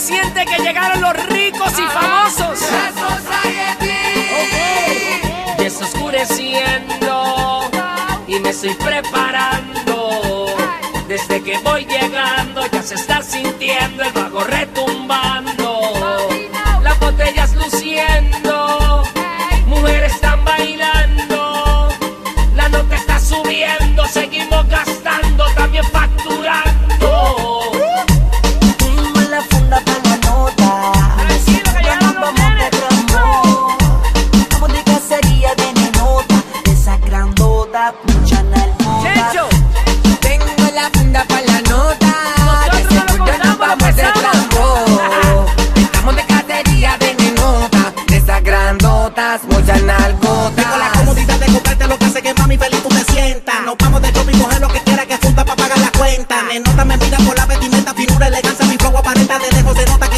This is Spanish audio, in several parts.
siente que llegaron los ricos y famosos. Y está oscureciendo y me estoy preparando. Desde que voy llegando ya se está sintiendo el bajo retumbando. Tengo la funda para la nota. Nosotros no nos vamos de trampo. Estamos de cacería de nenota. De esas grandotas, muchas nalgotas. Tengo la comodidad de comprarte lo que hace que mami feliz tú te sientas. Nos vamos de copy, coger lo que quiera que funda para pagar la cuenta. Nenota me mira por la vestimenta, finura, elegancia, mi flow aparenta de lejos se nota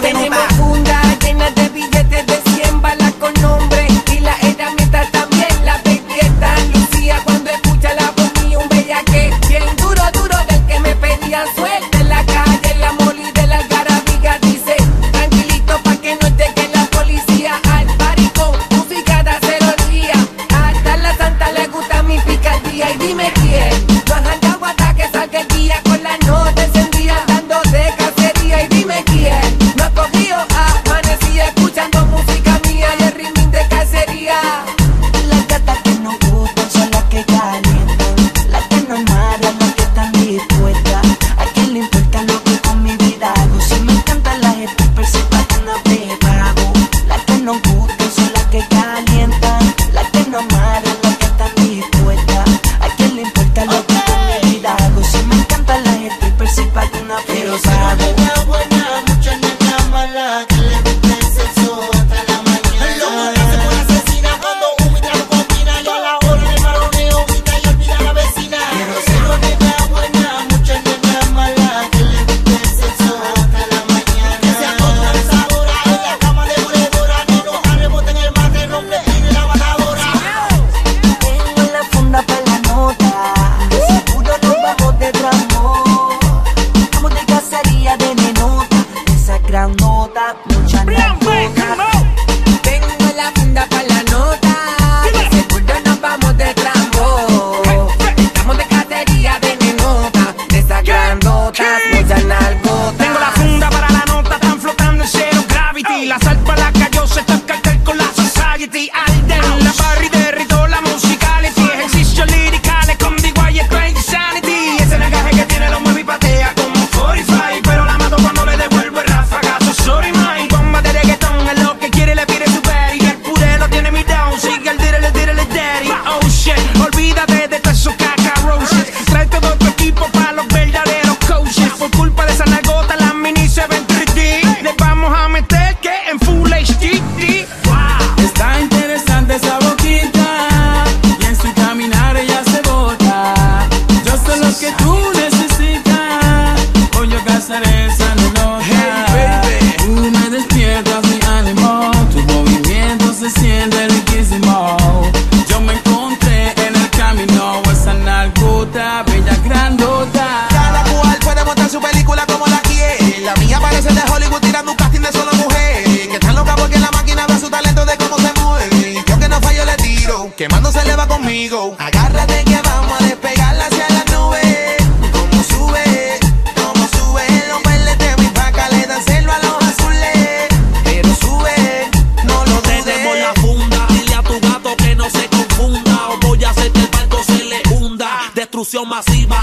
Tenemos nenas. funda llena de billetes de 100 balas con nombre y la herramienta también la pequeta. Lucía cuando escucha la voz mía un bellaque bien duro duro del que me pedía suelta en la calle la moli de la algarabía dice tranquilito pa que no llegue la policía al baricón música de cero día hasta la santa le gusta mi picardía y dime Yeah. Agárrate que vamos a despegar hacia las nubes. Como sube, como sube, los verdes de mi vaca le dan celo a los azules. Pero sube, no lo dudes. Tenemos la funda, dile a tu gato que no se confunda. O voy a hacer que el barco se le hunda. Destrucción masiva